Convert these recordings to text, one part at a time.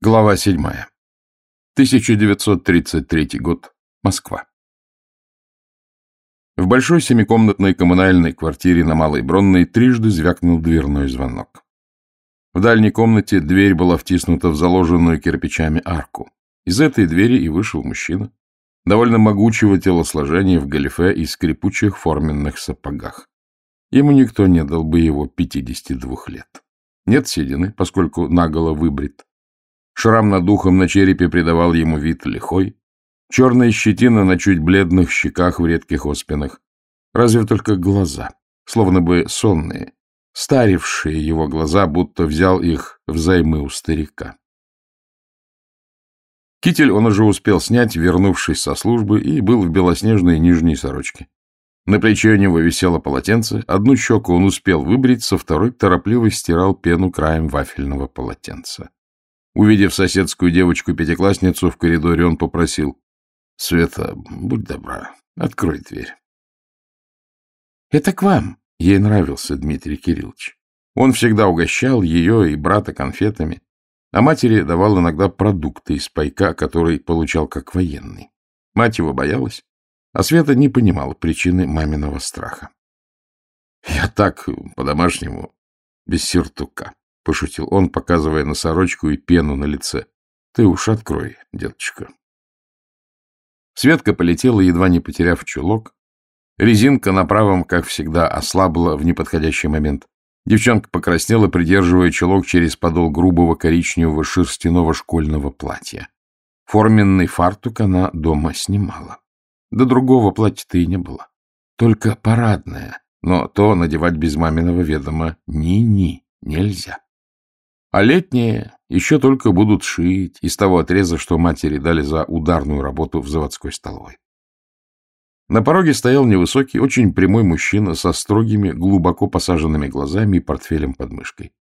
Глава 7. 1933 год. Москва. В большой семикомнатной коммунальной квартире на Малой Бронной трижды звякнул дверной звонок. В дальней комнате дверь была втиснута в заложенную кирпичами арку. Из этой двери и вышел мужчина, довольно могучего телосложения в галифе и скрипучих форменных сапогах. Ему никто не дал бы его 52 лет. Нет седины, поскольку наголо выбрит. Шрам над ухом на черепе придавал ему вид лихой. Черная щетина на чуть бледных щеках в редких оспинах. Разве только глаза, словно бы сонные, старившие его глаза, будто взял их взаймы у старика. Китель он уже успел снять, вернувшись со службы, и был в белоснежной нижней сорочке. На плече у него висело полотенце, одну щеку он успел выбрить, со второй торопливо стирал пену краем вафельного полотенца. Увидев соседскую девочку-пятиклассницу в коридоре, он попросил. — Света, будь добра, открой дверь. — Это к вам. Ей нравился Дмитрий Кириллович. Он всегда угощал ее и брата конфетами, а матери давал иногда продукты из пайка, который получал как военный. Мать его боялась, а Света не понимала причины маминого страха. — Я так, по-домашнему, без сюртука. — пошутил он, показывая на сорочку и пену на лице. — Ты уж открой, деточка. Светка полетела, едва не потеряв чулок. Резинка на правом, как всегда, ослабла в неподходящий момент. Девчонка покраснела, придерживая чулок через подол грубого коричневого шерстяного школьного платья. Форменный фартук она дома снимала. Да другого платья-то и не было. Только парадное, но то надевать без маминого ведома ни-ни нельзя. А летние еще только будут шить из того отреза, что матери дали за ударную работу в заводской столовой. На пороге стоял невысокий, очень прямой мужчина со строгими, глубоко посаженными глазами и портфелем под мышкой.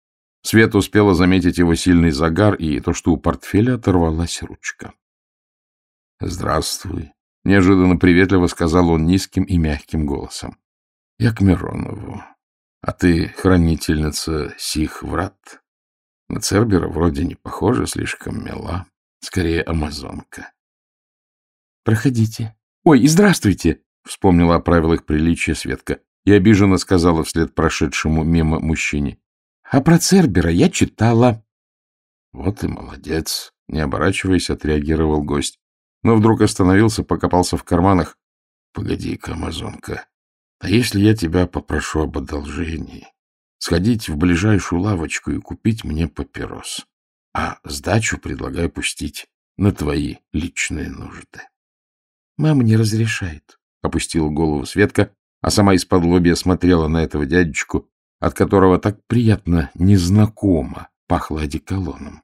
Свет успела заметить его сильный загар и то, что у портфеля оторвалась ручка. — Здравствуй, — неожиданно приветливо сказал он низким и мягким голосом. — Я к Миронову. А ты хранительница сих врат? На Цербера вроде не похожа, слишком мила. Скорее, амазонка. — Проходите. — Ой, и здравствуйте! — вспомнила о правилах приличия Светка и обиженно сказала вслед прошедшему мимо мужчине. — А про Цербера я читала. — Вот и молодец! — не оборачиваясь, отреагировал гость. Но вдруг остановился, покопался в карманах. — Погоди-ка, амазонка, а если я тебя попрошу об одолжении? Сходить в ближайшую лавочку и купить мне папирос, а сдачу предлагаю пустить на твои личные нужды. — Мама не разрешает, — опустила голову Светка, а сама из-под лобья смотрела на этого дядечку, от которого так приятно незнакомо пахло одеколоном.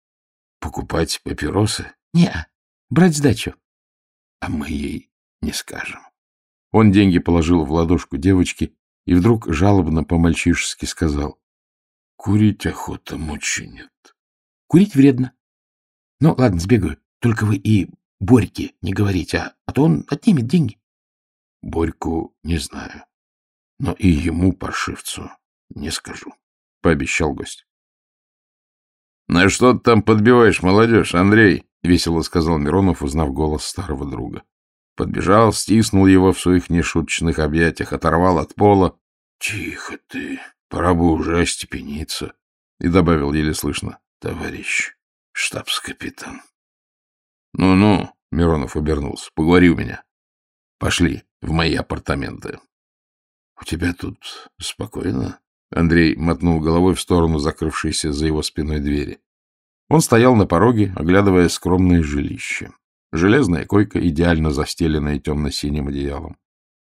— Покупать папиросы? — Не, брать сдачу. — А мы ей не скажем. Он деньги положил в ладошку девочки, и вдруг жалобно по-мальчишески сказал. — Курить охота мучинет. — Курить вредно. — Ну, ладно, сбегаю. Только вы и Борьке не говорите, а, а то он отнимет деньги. — Борьку не знаю, но и ему, паршивцу, не скажу, — пообещал гость. — На что ты там подбиваешь, молодежь, Андрей? — весело сказал Миронов, узнав голос старого друга. Подбежал, стиснул его в своих нешуточных объятиях, оторвал от пола. — Тихо ты, пора бы уже остепениться. И добавил еле слышно. — Товарищ штабс-капитан. «Ну — Ну-ну, — Миронов обернулся, — поговори у меня. Пошли в мои апартаменты. — У тебя тут спокойно? Андрей мотнул головой в сторону закрывшейся за его спиной двери. Он стоял на пороге, оглядывая скромное жилище. Железная койка, идеально застеленная темно-синим одеялом.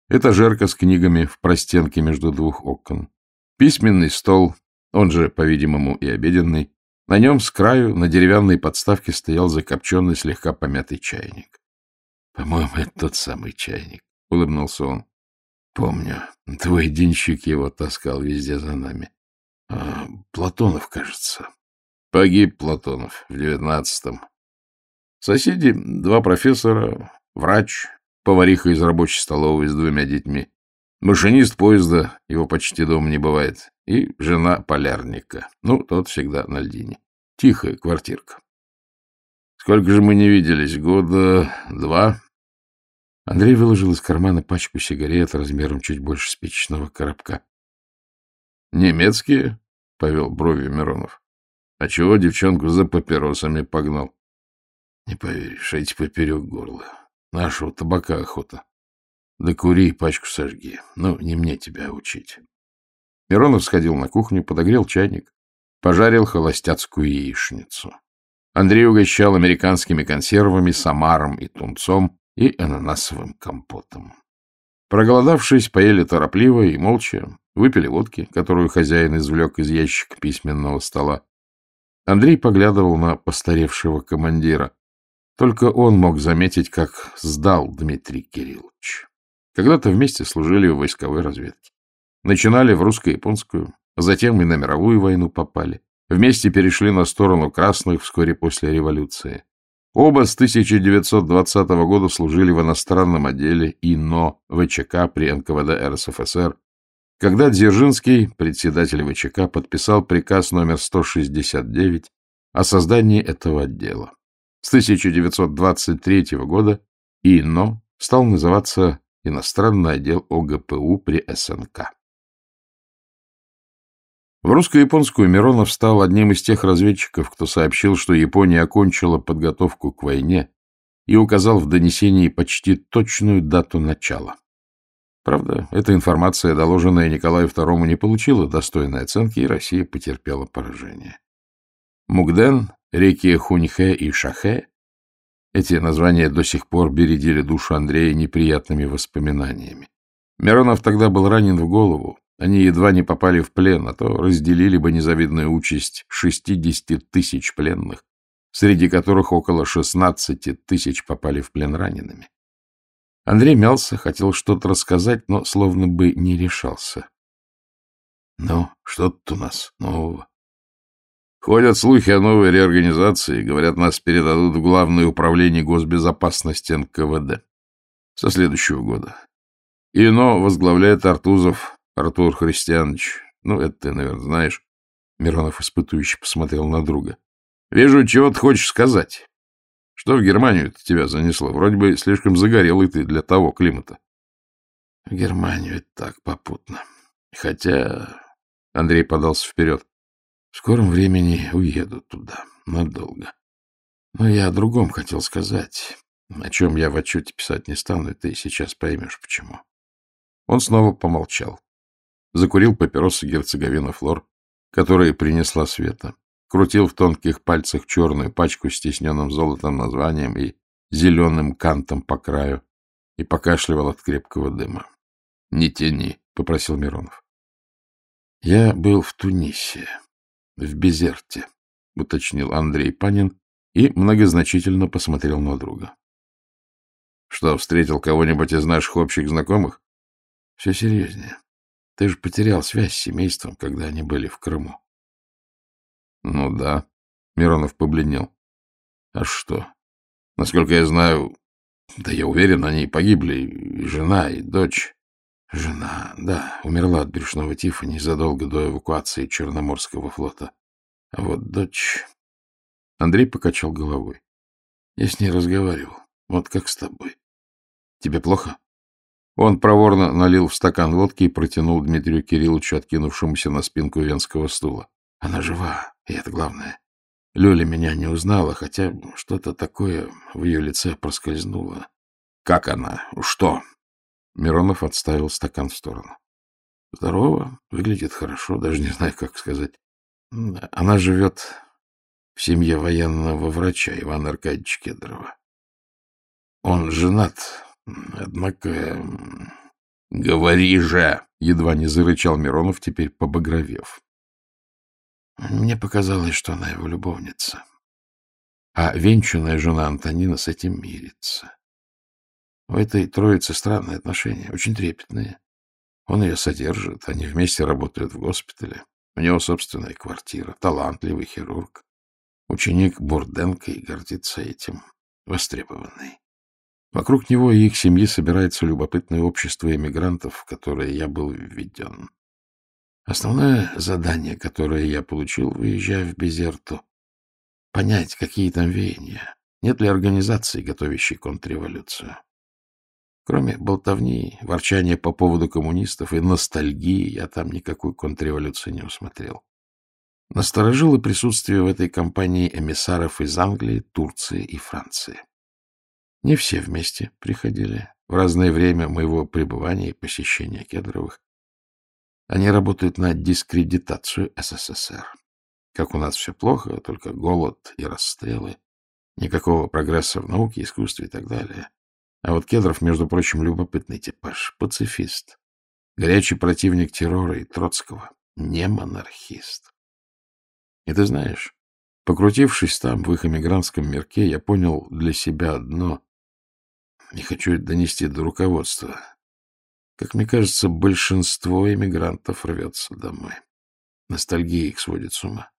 Этажерка с книгами в простенке между двух окон. Письменный стол, он же, по-видимому, и обеденный. На нем с краю на деревянной подставке стоял закопченный, слегка помятый чайник. — По-моему, это тот самый чайник, — улыбнулся он. — Помню, твой денщик его таскал везде за нами. А, Платонов, кажется. Погиб Платонов в девятнадцатом. Соседи — два профессора, врач, повариха из рабочей столовой с двумя детьми, машинист поезда, его почти дома не бывает, и жена полярника. Ну, тот всегда на льдине. Тихая квартирка. Сколько же мы не виделись? Года два? Андрей выложил из кармана пачку сигарет размером чуть больше спичечного коробка. — Немецкие? — повел бровью Миронов. — А чего девчонку за папиросами погнал? — Не поверишь, эти поперек горла. Нашего табака охота. Да кури, пачку сожги. Ну, не мне тебя учить. Миронов сходил на кухню, подогрел чайник, пожарил холостяцкую яичницу. Андрей угощал американскими консервами, самаром и тунцом и ананасовым компотом. Проголодавшись, поели торопливо и молча, выпили водки, которую хозяин извлек из ящика письменного стола. Андрей поглядывал на постаревшего командира. Только он мог заметить, как сдал Дмитрий Кириллович. Когда-то вместе служили в войсковой разведке. Начинали в русско-японскую, затем и на мировую войну попали. Вместе перешли на сторону красных вскоре после революции. Оба с 1920 года служили в иностранном отделе ИНО ВЧК при НКВД РСФСР, когда Дзержинский, председатель ВЧК, подписал приказ номер 169 о создании этого отдела. С 1923 года ИНО стал называться Иностранный отдел ОГПУ при СНК. В русско-японскую Миронов стал одним из тех разведчиков, кто сообщил, что Япония окончила подготовку к войне и указал в донесении почти точную дату начала. Правда, эта информация, доложенная Николаю II, не получила достойной оценки, и Россия потерпела поражение. Мугден, реки Хуньхэ и Шахэ — эти названия до сих пор бередили душу Андрея неприятными воспоминаниями. Миронов тогда был ранен в голову, они едва не попали в плен, а то разделили бы незавидную участь 60 тысяч пленных, среди которых около 16 тысяч попали в плен ранеными. Андрей мялся, хотел что-то рассказать, но словно бы не решался. — Ну, что тут у нас нового? Ходят слухи о новой реорганизации, говорят, нас передадут в Главное управление госбезопасности НКВД со следующего года. ИНО возглавляет Артузов, Артур Христианович, ну, это ты, наверное, знаешь. Миронов испытующе посмотрел на друга. Вижу, чего ты хочешь сказать. Что в Германию тебя занесло? Вроде бы слишком загорелый ты для того климата. В Германию это так попутно. Хотя... Андрей подался вперед. В скором времени уеду туда. Надолго. Но я о другом хотел сказать, о чем я в отчете писать не стану, и ты сейчас поймешь, почему. Он снова помолчал. Закурил папиросы герцоговина Флор, которые принесла Света. Крутил в тонких пальцах черную пачку с тисненным золотом названием и зеленым кантом по краю и покашливал от крепкого дыма. — Не тяни, — попросил Миронов. — Я был в Тунисе, в Безерте, — уточнил Андрей Панин и многозначительно посмотрел на друга. — Что, встретил кого-нибудь из наших общих знакомых? — Все серьезнее. Ты же потерял связь с семейством, когда они были в Крыму. — Ну да, — Миронов побледнел. — А что? Насколько я знаю, да я уверен, они погибли, и жена, и дочь. Жена, да, умерла от брюшного тифа незадолго до эвакуации Черноморского флота. А вот дочь... Андрей покачал головой. Я с ней разговаривал, вот как с тобой. Тебе плохо? Он проворно налил в стакан водки и протянул Дмитрию Кирилловичу, откинувшемуся на спинку венского стула. Она жива, и это главное. Лёля меня не узнала, хотя что-то такое в ее лице проскользнуло. — Как она? Что? Миронов отставил стакан в сторону. — Здорово, выглядит хорошо, даже не знаю, как сказать. Она живет в семье военного врача Ивана Аркадьевича Кедрова. Он женат, Однако... — Говори же! — едва не зарычал Миронов, теперь побагровев. Мне показалось, что она его любовница. А венчанная жена Антонина с этим мирится. В этой троице странные отношения, очень трепетные. Он ее содержит, они вместе работают в госпитале. У него собственная квартира, талантливый хирург. Ученик Бурденко и гордится этим, востребованный. Вокруг него и их семьи собирается любопытное общество эмигрантов, в которое я был введен. Основное задание, которое я получил, выезжая в Безерту, понять, какие там веяния, Нет ли организации, готовящей контрреволюцию? Кроме болтовни, ворчания по поводу коммунистов и ностальгии, я там никакой контрреволюции не усмотрел. Насторожило присутствие в этой компании эмиссаров из Англии, Турции и Франции. Не все вместе приходили в разное время моего пребывания и посещения Кедровых. Они работают на дискредитацию СССР. Как у нас все плохо, только голод и расстрелы, никакого прогресса в науке, искусстве и так далее. А вот Кедров, между прочим, любопытный типаж, пацифист, горячий противник террора и Троцкого, не монархист. И ты знаешь, покрутившись там, в их эмигрантском мирке, я понял для себя одно, не хочу это донести до руководства. Как мне кажется, большинство эмигрантов рвется домой. Ностальгия их сводит с ума.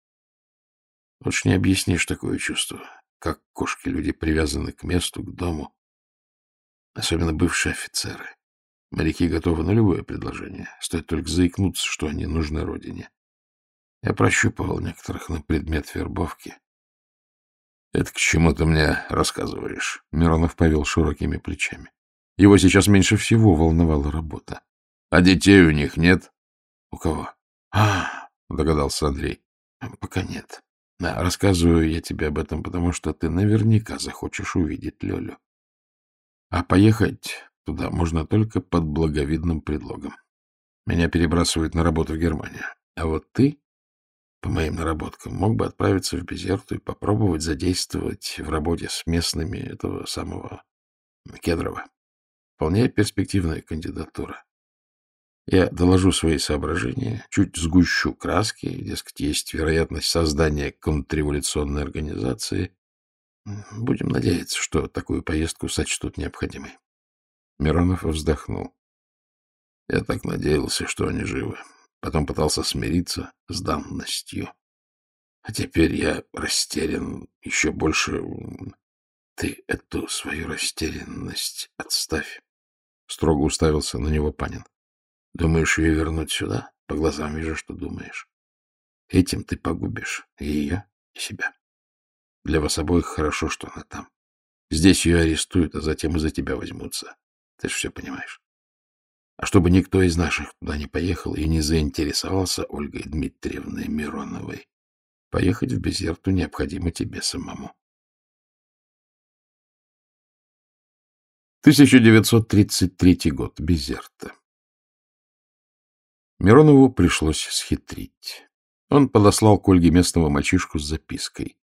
Лучше не объяснишь такое чувство, как кошки люди привязаны к месту, к дому, особенно бывшие офицеры. Моряки готовы на любое предложение, стоит только заикнуться, что они нужны родине. Я прощупывал некоторых на предмет вербовки. — Это к чему ты мне рассказываешь? Миронов повел широкими плечами. Его сейчас меньше всего волновала работа. — А детей у них нет? — У кого? — А, — догадался Андрей. — Пока нет. Да, рассказываю я тебе об этом, потому что ты наверняка захочешь увидеть Лёлю. А поехать туда можно только под благовидным предлогом. Меня перебрасывают на работу в Германию. А вот ты, по моим наработкам, мог бы отправиться в Безерту и попробовать задействовать в работе с местными этого самого Кедрова. Вполне перспективная кандидатура. Я доложу свои соображения, чуть сгущу краски, дескать, есть вероятность создания контрреволюционной организации, Будем надеяться, что такую поездку сочтут необходимой. Миронов вздохнул. Я так надеялся, что они живы. Потом пытался смириться с данностью. А теперь я растерян еще больше. Ты эту свою растерянность отставь. Строго уставился на него Панин. Думаешь ее вернуть сюда? По глазам вижу, что думаешь. Этим ты погубишь ее, и себя. Для вас обоих хорошо, что она там. Здесь ее арестуют, а затем и за тебя возьмутся. Ты же все понимаешь. А чтобы никто из наших туда не поехал и не заинтересовался Ольгой Дмитриевной Мироновой, поехать в Безерту необходимо тебе самому. 1933 год. Безерта. Миронову пришлось схитрить. Он подослал к Ольге местного мальчишку с запиской.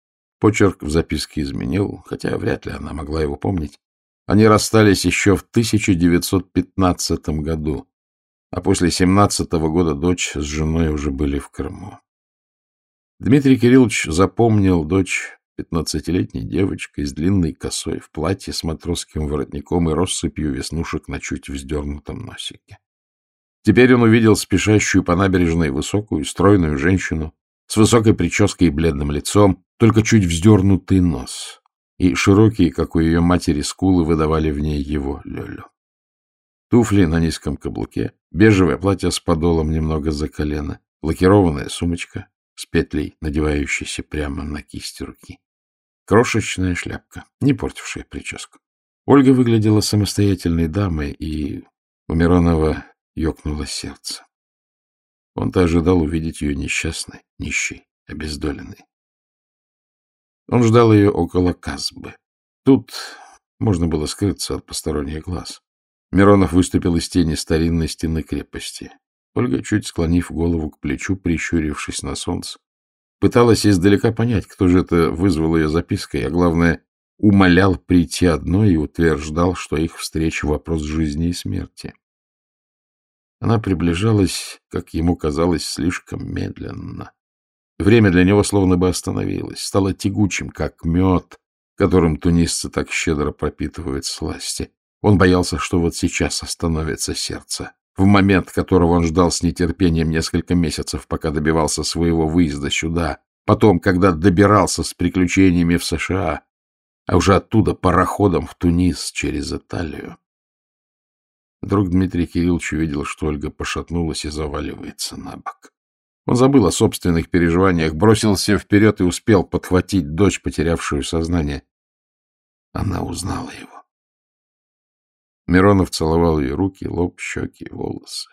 Почерк в записке изменил, хотя вряд ли она могла его помнить. Они расстались еще в 1915 году, а после 17 -го года дочь с женой уже были в Крыму. Дмитрий Кириллович запомнил дочь пятнадцатилетней девочкой с длинной косой в платье с матросским воротником и россыпью веснушек на чуть вздернутом носике. Теперь он увидел спешащую по набережной высокую, стройную женщину с высокой прической и бледным лицом, только чуть вздернутый нос, и широкие, как у ее матери, скулы выдавали в ней его Лёлю. Туфли на низком каблуке, бежевое платье с подолом немного за колено, лакированная сумочка с петлей, надевающейся прямо на кисть руки. Крошечная шляпка, не портившая прическу. Ольга выглядела самостоятельной дамой, и у Миронова ёкнуло сердце. Он-то ожидал увидеть ее несчастной, нищей, обездоленной. Он ждал ее около Казбы. Тут можно было скрыться от посторонних глаз. Миронов выступил из тени старинной стены крепости. Ольга, чуть склонив голову к плечу, прищурившись на солнце, пыталась издалека понять, кто же это вызвал ее запиской, а главное, умолял прийти одной и утверждал, что их встреча — вопрос жизни и смерти. Она приближалась, как ему казалось, слишком медленно. Время для него словно бы остановилось, стало тягучим, как мед, которым тунисцы так щедро пропитывают сласти. Он боялся, что вот сейчас остановится сердце. В момент, которого он ждал с нетерпением несколько месяцев, пока добивался своего выезда сюда, потом, когда добирался с приключениями в США, а уже оттуда пароходом в Тунис через Италию. Вдруг Дмитрий Кириллович увидел, что Ольга пошатнулась и заваливается на бок. Он забыл о собственных переживаниях, бросился вперед и успел подхватить дочь, потерявшую сознание. Она узнала его. Миронов целовал ее руки, лоб, щеки, волосы.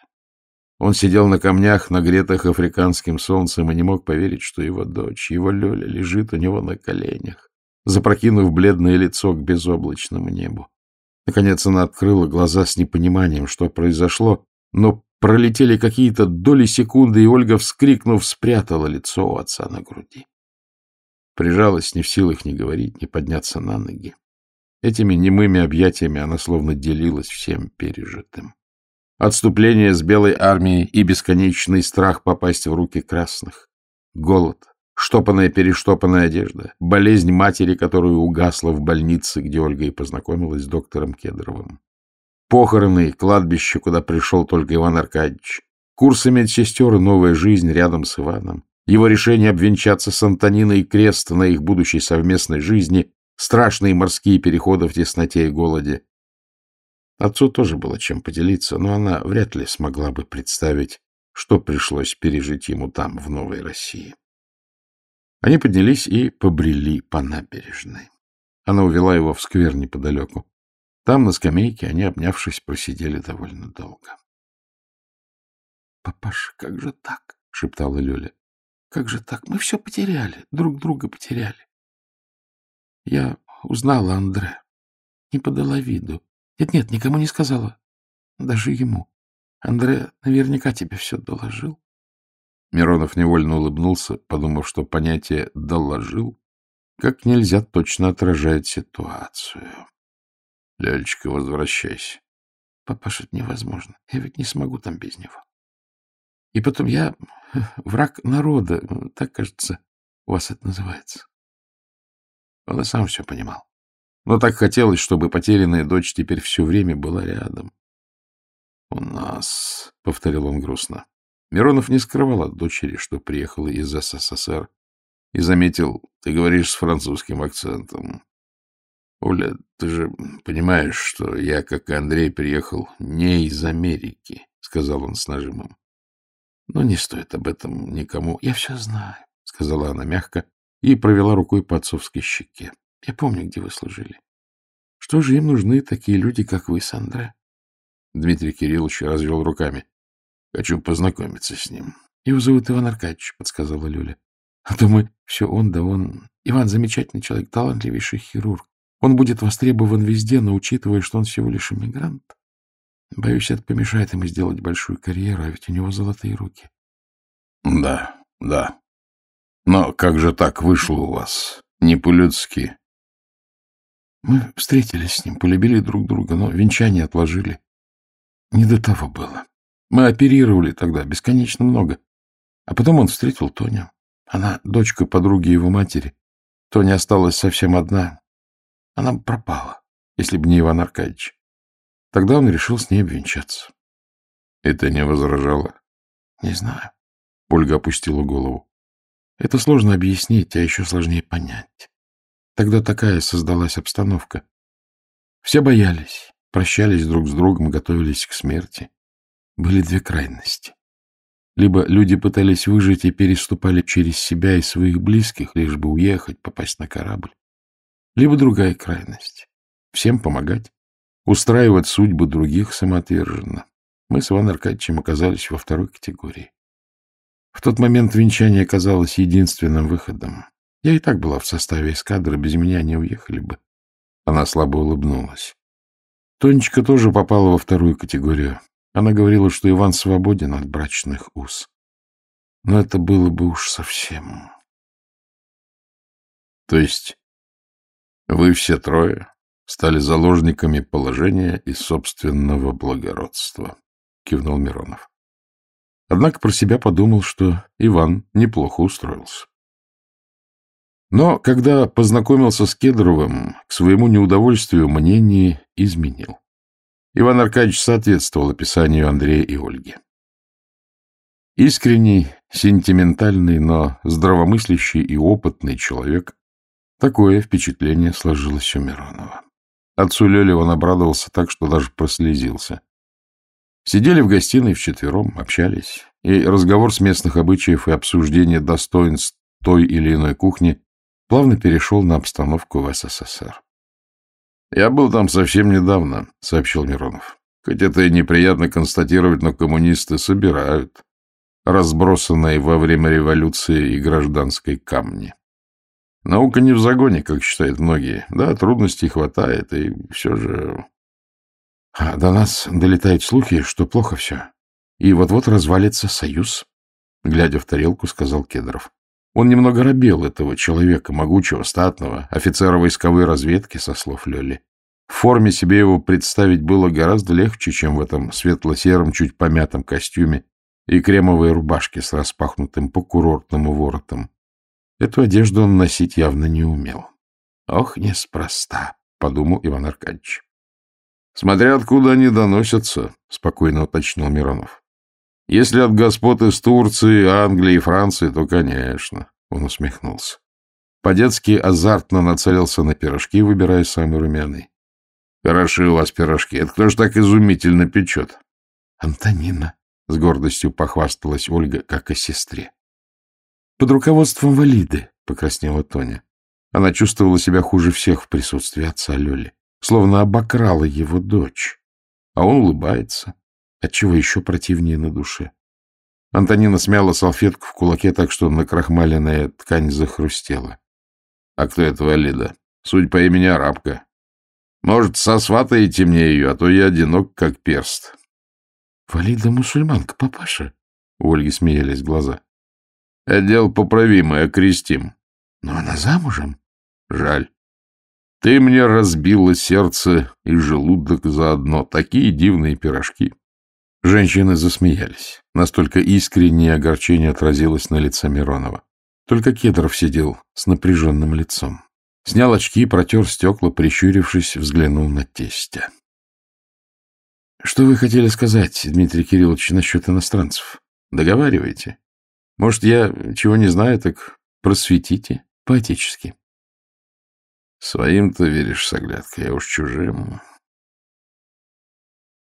Он сидел на камнях, нагретых африканским солнцем, и не мог поверить, что его дочь, его Лёля, лежит у него на коленях, запрокинув бледное лицо к безоблачному небу. Наконец она открыла глаза с непониманием, что произошло, но пролетели какие-то доли секунды, и Ольга, вскрикнув, спрятала лицо у отца на груди. Прижалась, не в силах ни говорить, ни подняться на ноги. Этими немыми объятиями она словно делилась всем пережитым. Отступление с белой армией и бесконечный страх попасть в руки красных. Голод, штопанная-перештопанная одежда, болезнь матери, которая угасла в больнице, где Ольга и познакомилась с доктором Кедровым. Похороны, кладбище, куда пришел только Иван Аркадьевич. Курсы медсестер и новая жизнь рядом с Иваном. Его решение обвенчаться с Антониной крест на их будущей совместной жизни, страшные морские переходы в тесноте и голоде. Отцу тоже было чем поделиться, но она вряд ли смогла бы представить, что пришлось пережить ему там, в Новой России. Они поднялись и побрели по набережной. Она увела его в сквер неподалеку. Там, на скамейке, они, обнявшись, просидели довольно долго. — Папаша, как же так? — шептала Лёля. — Как же так? Мы все потеряли, друг друга потеряли. Я узнала Андре, не подала виду. Нет-нет, никому не сказала. Даже ему. Андре наверняка тебе все доложил. Миронов невольно улыбнулся, подумав, что понятие «доложил» как нельзя точно отражает ситуацию. — Лялечка, возвращайся. — Папаша, это невозможно. Я ведь не смогу там без него. И потом я враг народа, так, кажется, у вас это называется. Он и сам все понимал. Но так хотелось, чтобы потерянная дочь теперь все время была рядом. — У нас, — повторил он грустно. Миронов не скрывал от дочери, что приехала из СССР, и заметил, ты говоришь с французским акцентом. Оля, ты же понимаешь, что я, как и Андрей, приехал не из Америки, — сказал он с нажимом. Но не стоит об этом никому. Я все знаю, — сказала она мягко и провела рукой по отцовской щеке. Я помню, где вы служили. Что же им нужны такие люди, как вы, Сандра? Дмитрий Кириллович развел руками. Хочу познакомиться с ним. Его зовут Иван Аркадьевич, подсказала Люля. А то мы все он да он. Иван замечательный человек, талантливейший хирург. Он будет востребован везде, но учитывая, что он всего лишь иммигрант, боюсь, это помешает ему сделать большую карьеру, а ведь у него золотые руки. Да, да. Но как же так вышло у вас? Не по-людски. Мы встретились с ним, полюбили друг друга, но венчание отложили. Не до того было. Мы оперировали тогда бесконечно много. А потом он встретил Тоню. Она дочка подруги его матери. Тоня осталась совсем одна. Она бы пропала, если бы не Иван Аркадьевич. Тогда он решил с ней обвенчаться. Это не возражало? Не знаю. Ольга опустила голову. Это сложно объяснить, а еще сложнее понять. Тогда такая создалась обстановка. Все боялись, прощались друг с другом, готовились к смерти. Были две крайности. Либо люди пытались выжить и переступали через себя и своих близких, лишь бы уехать, попасть на корабль. Либо другая крайность. Всем помогать, устраивать судьбы других самоотверженно. Мы с Иваном Аркадьевичем оказались во второй категории. В тот момент венчание казалось единственным выходом. Я и так была в составе эскадры, без меня не уехали бы. Она слабо улыбнулась. Тонечка тоже попала во вторую категорию. Она говорила, что Иван свободен от брачных уз. Но это было бы уж совсем... То есть вы все трое стали заложниками положения и собственного благородства, — кивнул Миронов. Однако про себя подумал, что Иван неплохо устроился. Но когда познакомился с Кедровым, к своему неудовольствию мнение изменил. Иван Аркадьевич соответствовал описанию Андрея и Ольги. Искренний, сентиментальный, но здравомыслящий и опытный человек. Такое впечатление сложилось у Миронова. Отцу Лёле он обрадовался так, что даже прослезился. Сидели в гостиной вчетвером, общались, и разговор с местных обычаев и обсуждение достоинств той или иной кухни плавно перешел на обстановку в СССР. — Я был там совсем недавно, — сообщил Миронов. Хоть это и неприятно констатировать, но коммунисты собирают разбросанные во время революции и гражданской камни. Наука не в загоне, как считают многие. Да, трудностей хватает, и все же... А до нас долетают слухи, что плохо все. И вот-вот развалится союз, — глядя в тарелку, сказал Кедров. Он немного робел этого человека, могучего, статного, офицера войсковой разведки, со слов Лёли. В форме себе его представить было гораздо легче, чем в этом светло-сером, чуть помятом костюме и кремовой рубашке с распахнутым по курортному воротом. Эту одежду он носить явно не умел. «Ох, неспроста», — подумал Иван Аркадьевич. «Смотря откуда они доносятся», — спокойно уточнил Миронов. «Если от господ из Турции, Англии и Франции, то, конечно», — он усмехнулся. По-детски азартно нацелился на пирожки, выбирая самый румяный. «Хороши у вас пирожки. Это кто ж так изумительно печет?» «Антонина», — с гордостью похвасталась Ольга, как о сестре. Под руководством Валиды, — покраснела Тоня. Она чувствовала себя хуже всех в присутствии отца Лёли, словно обокрала его дочь. А он улыбается, отчего еще противнее на душе. Антонина смяла салфетку в кулаке так, что накрахмаленная ткань захрустела. — А кто это Валида? Суть по имени Арабка. Может, сосватаете мне ее, а то я одинок, как перст. — Валида мусульманка, папаша. У Ольги смеялись глаза. Дело поправимое, окрестим. Но она замужем. Жаль. Ты мне разбила сердце и желудок заодно. Такие дивные пирожки. Женщины засмеялись. Настолько искреннее огорчение отразилось на лице Миронова. Только Кедров сидел с напряженным лицом. Снял очки, протер стекла, прищурившись, взглянул на тестя. — Что вы хотели сказать, Дмитрий Кириллович, насчет иностранцев? Договаривайте. Может, я чего не знаю, так просветите по-отечески. Своим-то веришь с оглядкой, а уж чужим.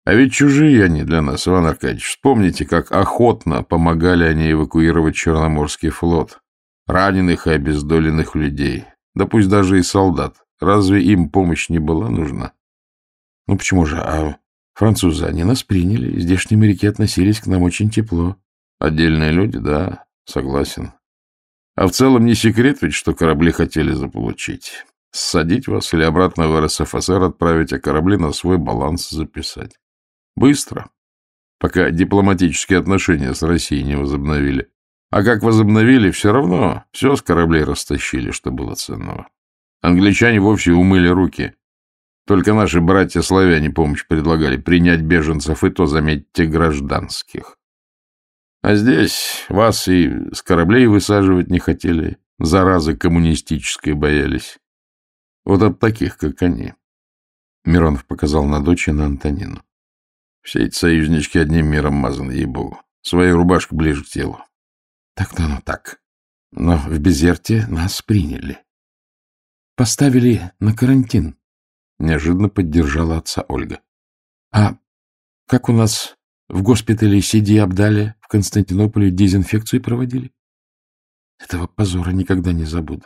А ведь чужие они для нас, Иван Аркадьевич. Вспомните, как охотно помогали они эвакуировать Черноморский флот, раненых и обездоленных людей, да пусть даже и солдат. Разве им помощь не была нужна? Ну почему же? А французы, они нас приняли, здешние моряки относились к нам очень тепло. Отдельные люди, да. Согласен. А в целом не секрет ведь, что корабли хотели заполучить. Ссадить вас или обратно в РСФСР отправить, а корабли на свой баланс записать. Быстро. Пока дипломатические отношения с Россией не возобновили. А как возобновили, все равно все с кораблей растащили, что было ценного. Англичане вовсе умыли руки. Только наши братья-славяне помощь предлагали принять беженцев, и то, заметьте, гражданских. А здесь вас и с кораблей высаживать не хотели, заразы коммунистической боялись. Вот от таких, как они. Миронов показал на дочь и на Антонину. Все эти союзнички одним миром мазаны, ей-богу. Своя рубашка ближе к телу. Так-то оно так. Но в Безерте нас приняли. Поставили на карантин. Неожиданно поддержала отца Ольга. А как у нас в госпитале Сиди Абдалия в Константинополе дезинфекцию проводили. Этого позора никогда не забуду.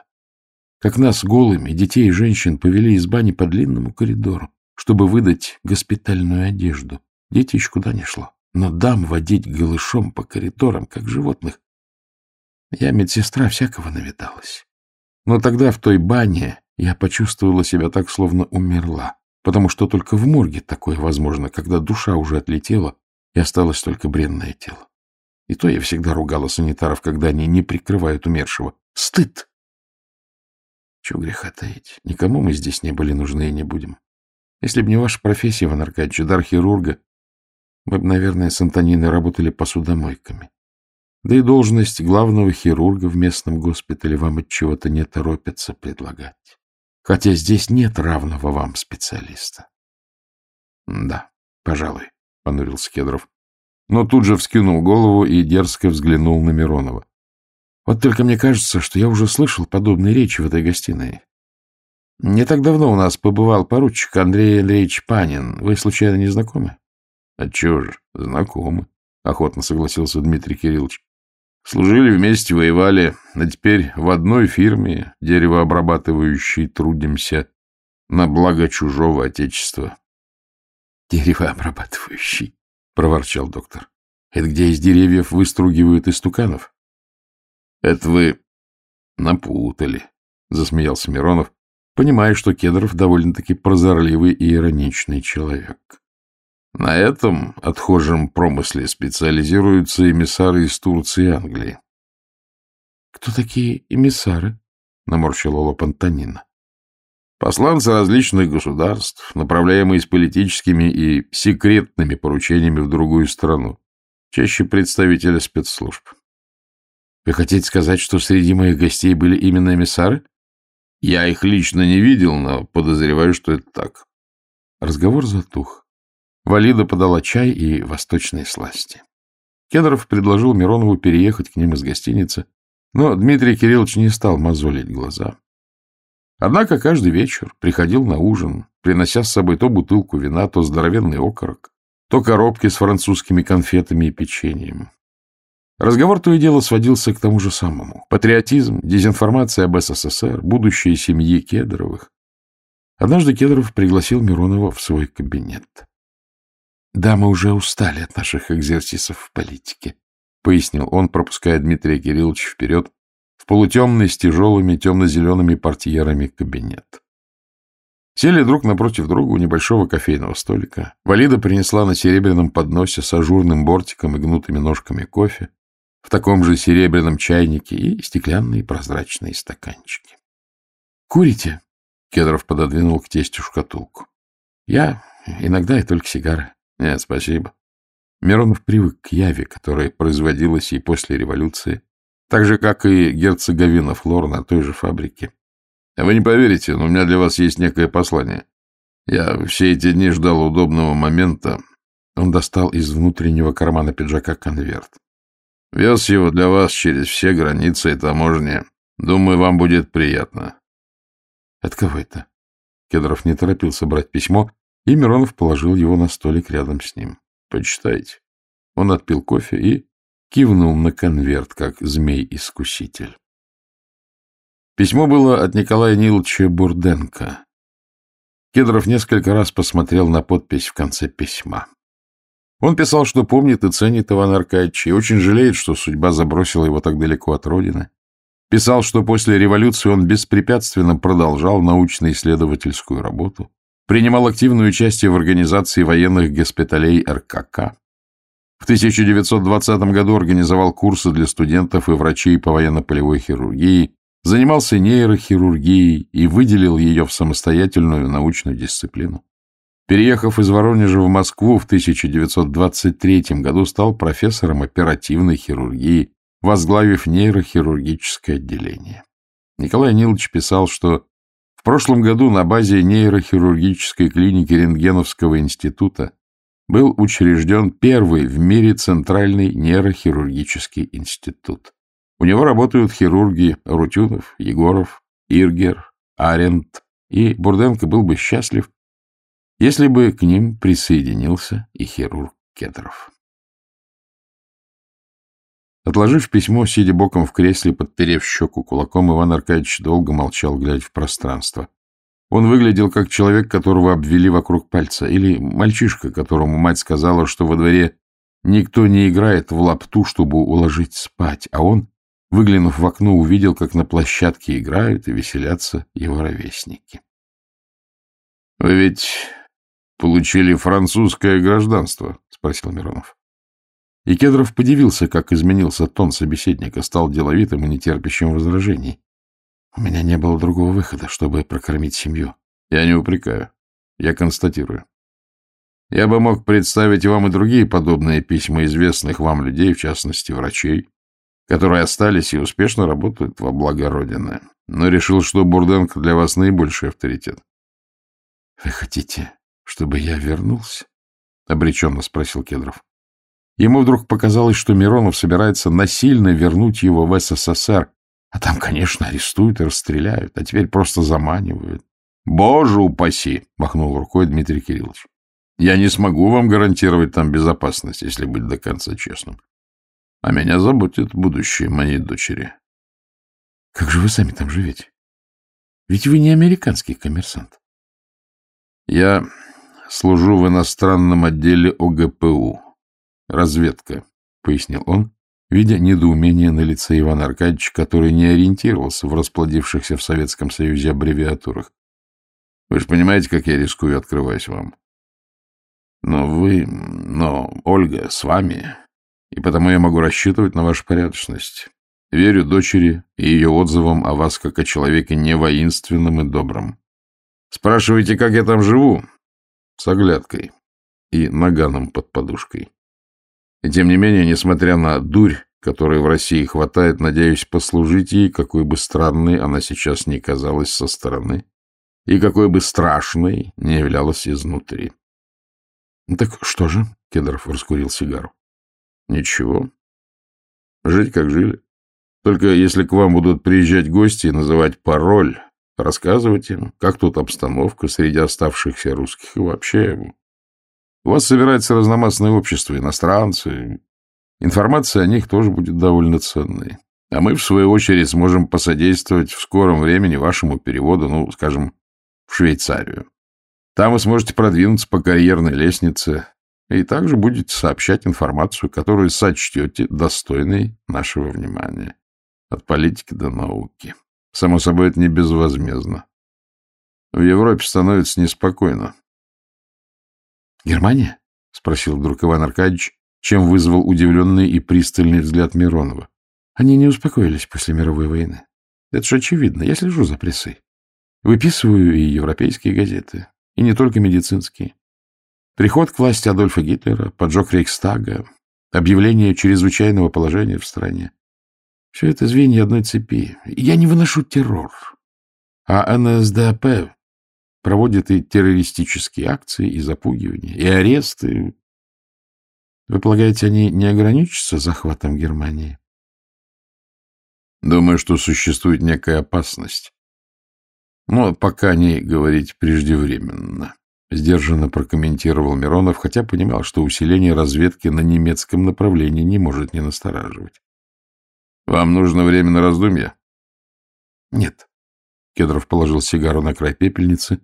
Как нас голыми, детей и женщин, повели из бани по длинному коридору, чтобы выдать госпитальную одежду. Дети еще куда не шло. Но дам водить голышом по коридорам, как животных. Я медсестра всякого навидалась. Но тогда в той бане я почувствовала себя так, словно умерла, потому что только в морге такое возможно, когда душа уже отлетела, и осталось только бренное тело. И то я всегда ругала санитаров, когда они не прикрывают умершего. Стыд! Чего греха таить? Никому мы здесь не были нужны и не будем. Если бы не ваша профессия, Иван Аркадьевич, дар хирурга, мы бы, наверное, с Антониной работали посудомойками. Да и должность главного хирурга в местном госпитале вам от чего-то не торопятся предлагать. Хотя здесь нет равного вам специалиста. — Да, пожалуй. — понурился Кедров. Но тут же вскинул голову и дерзко взглянул на Миронова. — Вот только мне кажется, что я уже слышал подобные речи в этой гостиной. Не так давно у нас побывал поручик Андрей Андреевич Панин. Вы, случайно, не знакомы? — Отчего же, знакомы, — охотно согласился Дмитрий Кириллович. — Служили вместе, воевали, а теперь в одной фирме, деревообрабатывающей, трудимся. на благо чужого отечества. — Деревообрабатывающий, — проворчал доктор. — Это где из деревьев выстругивают истуканов? — Это вы напутали, — засмеялся Миронов, понимая, что Кедров довольно-таки прозорливый и ироничный человек. На этом отхожем промысле специализируются эмиссары из Турции и Англии. — Кто такие эмиссары? — наморщила лоб Антонина. — Посланцы различных государств, направляемые с политическими и секретными поручениями в другую страну, чаще представители спецслужб. — Вы хотите сказать, что среди моих гостей были именно эмиссары? — Я их лично не видел, но подозреваю, что это так. Разговор затух. Валида подала чай и восточные сласти. Кедров предложил Миронову переехать к ним из гостиницы, но Дмитрий Кириллович не стал мозолить глаза. Однако каждый вечер приходил на ужин, принося с собой то бутылку вина, то здоровенный окорок, то коробки с французскими конфетами и печеньем. Разговор то и дело сводился к тому же самому. Патриотизм, дезинформация об СССР, будущее семьи Кедровых. Однажды Кедров пригласил Миронова в свой кабинет. Да, мы уже устали от наших экзерсисов в политике, — пояснил он, пропуская Дмитрия Кирилловича вперед в полутемный с тяжелыми темно-зелеными портьерами кабинет. Сели друг напротив друга у небольшого кофейного столика. Валида принесла на серебряном подносе с ажурным бортиком и гнутыми ножками кофе, в таком же серебряном чайнике и стеклянные прозрачные стаканчики. — Курите? — Кедров пододвинул к тестю шкатулку. — Я иногда и только сигары. Нет, спасибо. Миронов привык к яве, которая производилась и после революции, так же, как и герцоговина Флор на той же фабрике. Вы не поверите, но у меня для вас есть некое послание. Я все эти дни ждал удобного момента. Он достал из внутреннего кармана пиджака конверт. Вез его для вас через все границы и таможни. Думаю, вам будет приятно. От кого это? Кедров не торопился брать письмо, и Миронов положил его на столик рядом с ним. «Почитайте». Он отпил кофе и кивнул на конверт, как змей-искуситель. Письмо было от Николая Ниловича Бурденко. Кедров несколько раз посмотрел на подпись в конце письма. Он писал, что помнит и ценит Ивана Аркадьевича, и очень жалеет, что судьба забросила его так далеко от родины. Писал, что после революции он беспрепятственно продолжал научно-исследовательскую работу, принимал активное участие в организации военных госпиталей РКК. В 1920 году организовал курсы для студентов и врачей по военно-полевой хирургии, занимался нейрохирургией и выделил ее в самостоятельную научную дисциплину. Переехав из Воронежа в Москву в 1923 году, стал профессором оперативной хирургии, возглавив нейрохирургическое отделение. Николай Нилович писал, что в прошлом году на базе нейрохирургической клиники Рентгеновского института был учрежден первый в мире Центральный нейрохирургический институт. У него работают хирурги Рутюнов, Егоров, Иргер, Арент, и Бурденко был бы счастлив, если бы к ним присоединился и хирург Кедров. Отложив письмо, сидя боком в кресле, подперев щеку кулаком, Иван Аркадьевич долго молчал, глядя в пространство. Он выглядел как человек, которого обвели вокруг пальца, или мальчишка, которому мать сказала, что во дворе никто не играет в лапту, чтобы уложить спать, а он, выглянув в окно, увидел, как на площадке играют и веселятся его ровесники. — Вы ведь получили французское гражданство? — спросил Миронов. И Кедров подивился, как изменился тон собеседника, стал деловитым и нетерпящим возражений. У меня не было другого выхода, чтобы прокормить семью. Я не упрекаю. Я констатирую. Я бы мог представить вам и другие подобные письма известных вам людей, в частности, врачей, которые остались и успешно работают во благо Родины, но решил, что Бурденко для вас наибольший авторитет. — Вы хотите, чтобы я вернулся? — обреченно спросил Кедров. Ему вдруг показалось, что Миронов собирается насильно вернуть его в СССР, а там, конечно, арестуют и расстреляют, а теперь просто заманивают. — Боже упаси! — махнул рукой Дмитрий Кириллович. — Я не смогу вам гарантировать там безопасность, если быть до конца честным. А меня заботит будущее моей дочери. — Как же вы сами там живете? Ведь вы не американский коммерсант. Я служу в иностранном отделе ОГПУ. Разведка, — пояснил он, видя недоумение на лице Ивана Аркадьевича, который не ориентировался в расплодившихся в Советском Союзе аббревиатурах. Вы же понимаете, как я рискую, открываясь вам. Но вы, но Ольга с вами, и потому я могу рассчитывать на вашу порядочность. Верю дочери и ее отзывам о вас как о человеке не воинственном и добром. Спрашиваете, как я там живу? С оглядкой и наганом под подушкой. И тем не менее, несмотря на дурь, которой в России хватает, надеюсь послужить ей, какой бы странной она сейчас не казалась со стороны, и какой бы страшной не являлась изнутри. — Так что же? — Кедров раскурил сигару. — Ничего. Жить как жили. Только если к вам будут приезжать гости и называть пароль, рассказывать им, как тут обстановка среди оставшихся русских и вообще у вас собирается разномастное общество, иностранцы. Информация о них тоже будет довольно ценной. А мы, в свою очередь, сможем посодействовать в скором времени вашему переводу, ну, скажем, в Швейцарию. Там вы сможете продвинуться по карьерной лестнице и также будете сообщать информацию, которую сочтете достойной нашего внимания. От политики до науки. Само собой, это не безвозмездно. В Европе становится неспокойно. «Германия?» — спросил вдруг Иван Аркадьевич, чем вызвал удивленный и пристальный взгляд Миронова. «Они не успокоились после мировой войны. Это же очевидно. Я слежу за прессой. Выписываю и европейские газеты, и не только медицинские. Приход к власти Адольфа Гитлера, поджог Рейхстага, объявление чрезвычайного положения в стране. Все это звенья одной цепи. Я не выношу террор. А НСДАП проводит и террористические акции, и запугивания, и аресты. Вы полагаете, они не ограничатся захватом Германии? Думаю, что существует некая опасность. Но пока не говорить преждевременно. Сдержанно прокомментировал Миронов, хотя понимал, что усиление разведки на немецком направлении не может не настораживать. Вам нужно время на раздумья? Нет. Кедров положил сигару на край пепельницы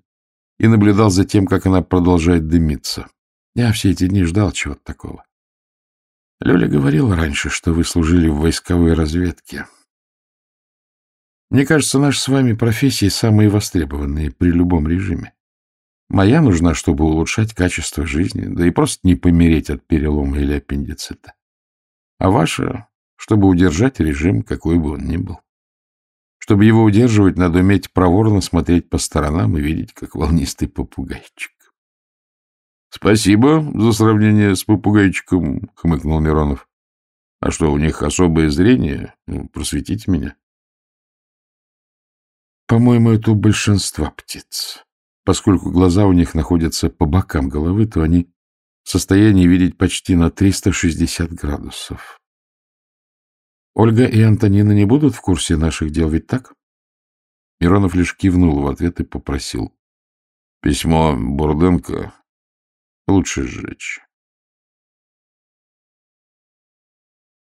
и наблюдал за тем, как она продолжает дымиться. Я все эти дни ждал чего-то такого. Лёля говорила раньше, что вы служили в войсковой разведке. Мне кажется, наши с вами профессии самые востребованные при любом режиме. Моя нужна, чтобы улучшать качество жизни, да и просто не помереть от перелома или аппендицита. А ваша, чтобы удержать режим, какой бы он ни был. Чтобы его удерживать, надо уметь проворно смотреть по сторонам и видеть, как волнистый попугайчик. — Спасибо за сравнение с попугайчиком, — хмыкнул Миронов. — А что, у них особое зрение? Ну, просветите меня. — По-моему, это у большинства птиц. Поскольку глаза у них находятся по бокам головы, то они в состоянии видеть почти на 360 градусов. Ольга и Антонина не будут в курсе наших дел, ведь так? Миронов лишь кивнул в ответ и попросил. Письмо Бурденко лучше сжечь.